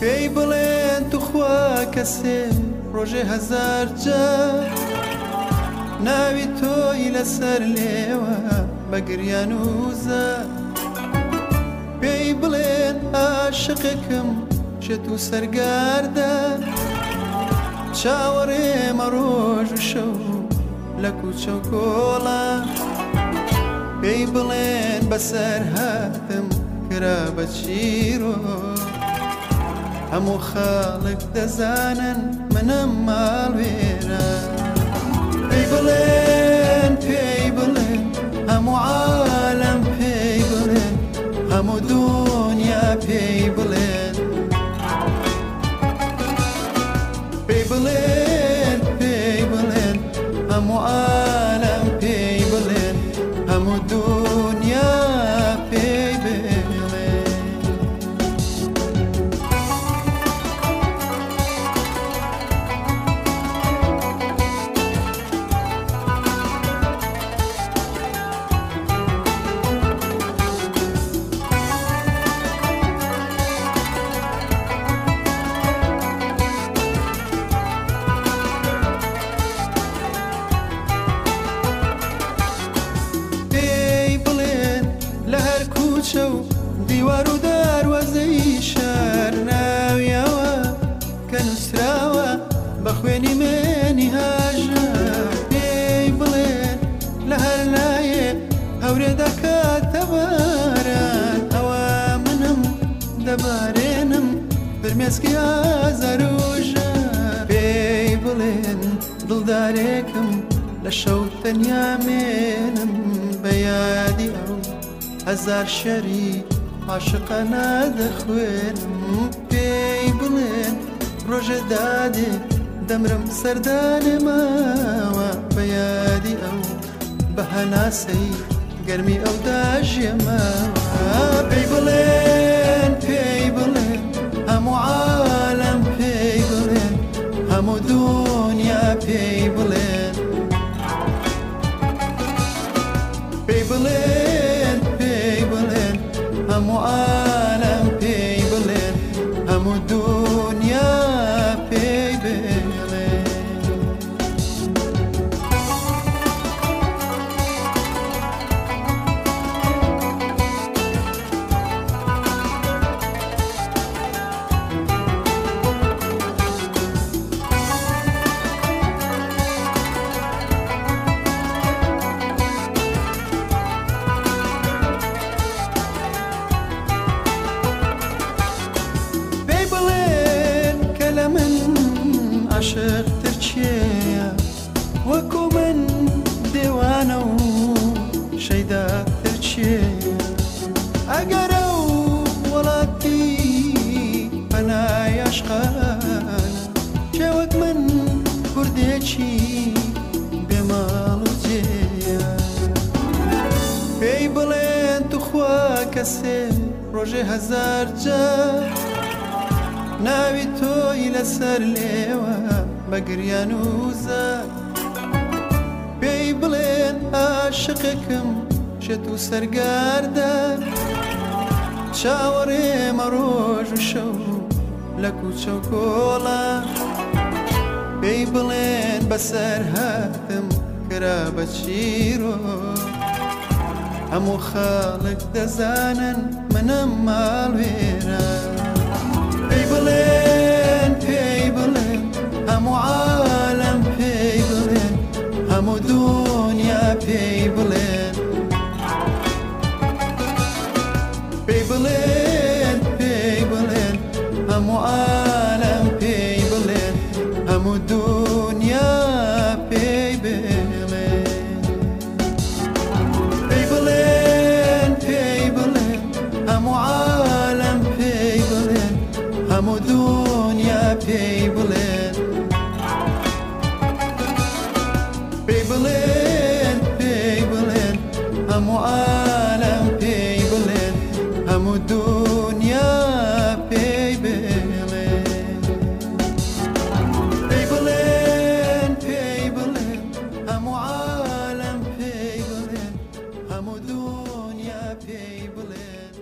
پێی بڵێن توخوا کەسێ ڕۆژێ هزار جار ناوی تۆی لەسەر لێوە بەگریان و زار پێی بڵێن عاشقێکم شێت و سەرگاردە چاوەڕێمە ڕۆژ و شەو لە کوچە کۆڵە پێی بڵێن بەسەر هاتم کرا بە چیرۆ همو خالق دزانن منم مال پێی بڵێن پێی همو عالم پێی همو هەموو دنیا پێی بڵێن پێی بڵێن پێی کوچە و دیوار و دەواازەی شار ناویەوە کە نووسراوە بە خوێنی مێنی هاژە پێی بڵێ لە هەر لایە هەورێ دەکات تەباران ئەوە منم دەبارێنم برمێسکی ئازارۆژە پێی بڵێن دڵدارێکم لە شەو تەنیا مێنم بە یادی ئەو هەزار شەری عاشقە نادەخوێنم پێی بڵێن ڕۆژە دادێ دەمرم سەردانێ ماوە بەیادی ئەو بە هەناسەی گەرمی ئەو داژێمە پێی بڵێن پێی بڵێن هەموو عالم پێی بڵێن هەموو دنیا پێی بڵێن پێی بڵێن عالم پێی بڵێن هەموو دوو چی بێ ماڵ و جێە پێی بڵێن توخوا کەسێ ڕۆژێ هزار جار ناوی تۆی لەسەر لێوە بەگریان و زار پێی بڵێن عاشقێکم شێت و سەرگاردار چاوەڕێمە ڕۆژ و شەو لە کوچە و کۆڵە پێی بڵێن بەسەر هاتم کرا بە چیرۆ هەموو خاڵک دەزانن منم ماڵێرە پێی بڵێن پێی بڵێن هەموو عالم پێی بڵێن هەموو دنیا پێی بڵێن پێی بڵێن مدون يا بيبلين بيبلين بيبلين همو عالم بيبلين همو دنيا بيبلين بيبلين بيبلين همو عالم بيبلين همو دنيا دنیا پێی بڵێن